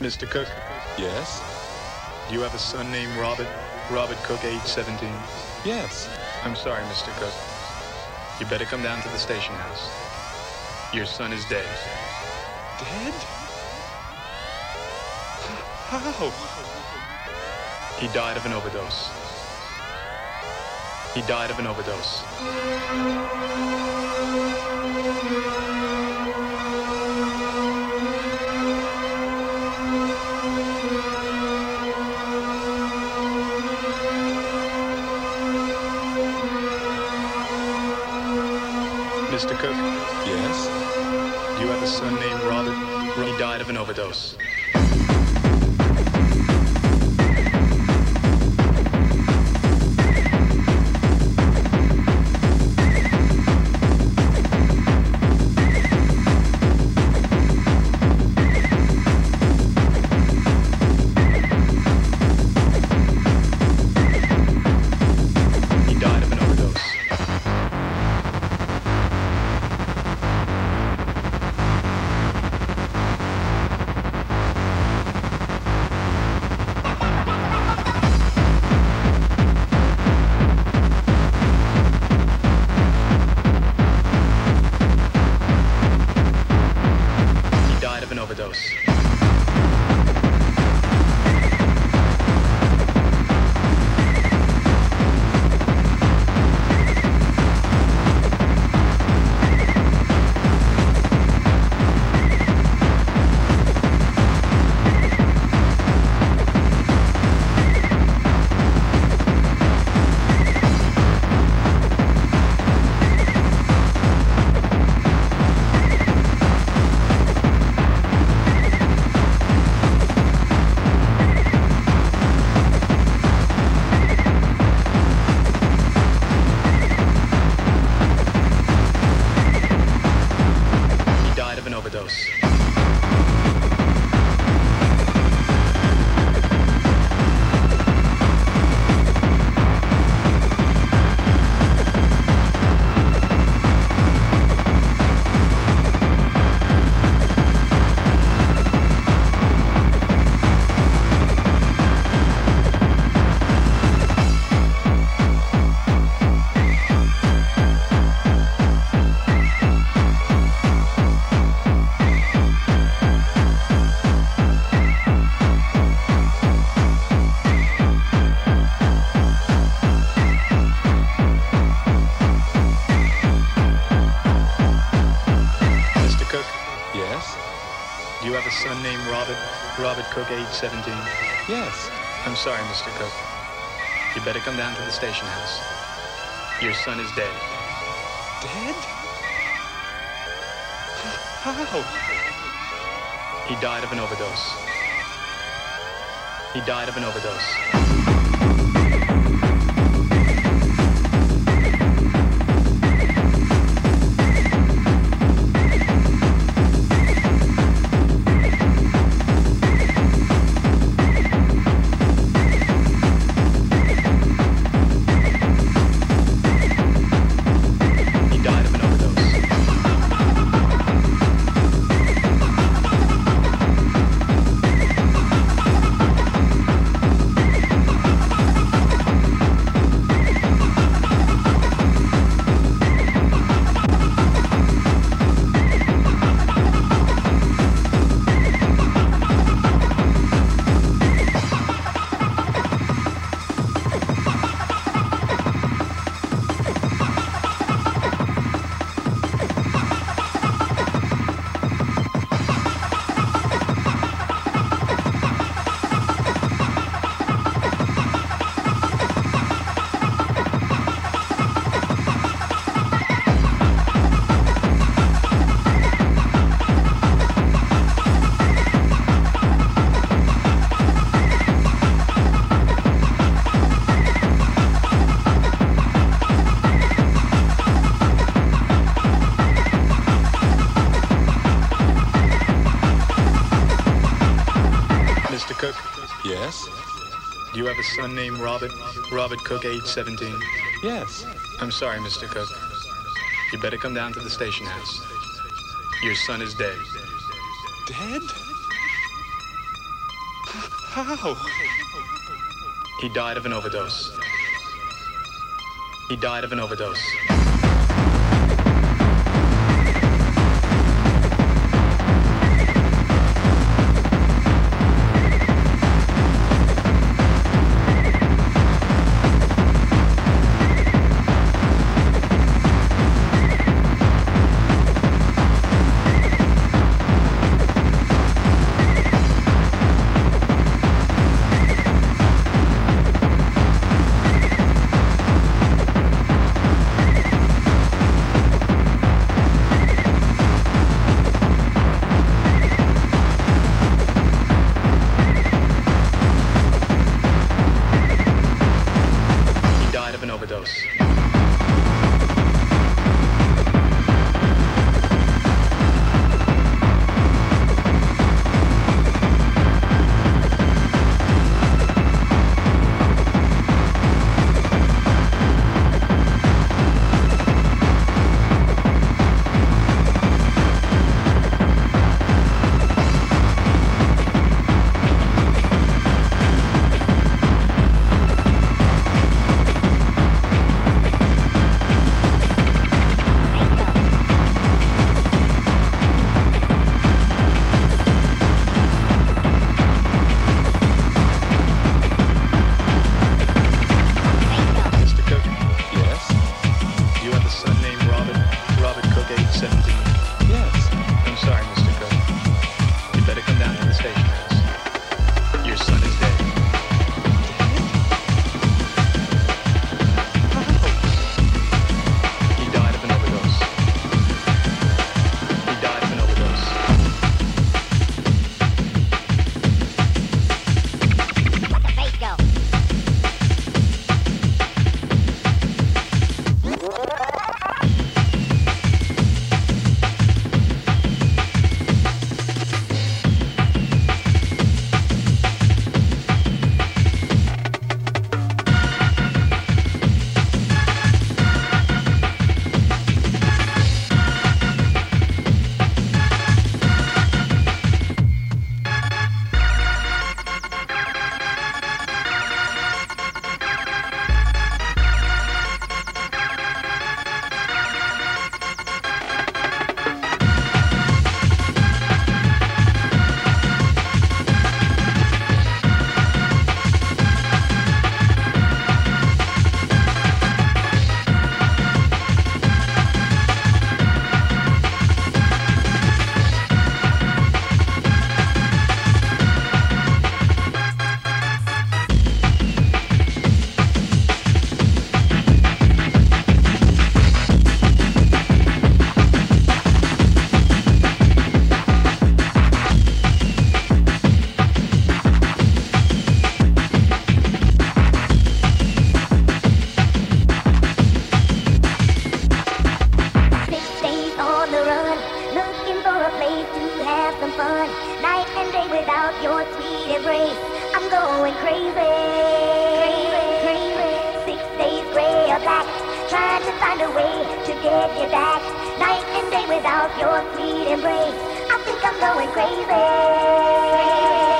Mr. Cook, Yes? do you have a son named Robert? Robert Cook, age 17. Yes. I'm sorry, Mr. Cook. You better come down to the station house. Your son is dead. Dead? How? He died of an overdose. He died of an overdose. Overdose. Cook, age 17. Yes. I'm sorry, Mr. Cook. You better come down to the station house. Your son is dead. Dead? How? He died of an overdose. He died of an overdose. Yes. Do you have a son named Robert? Robert Cook, age 17? Yes. I'm sorry, Mr. Cook. You better come down to the station house. Your son is dead. Dead? How? He died of an overdose. He died of an overdose. your sweet embrace. I'm going crazy. crazy, crazy. Six days gray or black, trying to find a way to get you back. Night and day without your sweet embrace. I think I'm going crazy.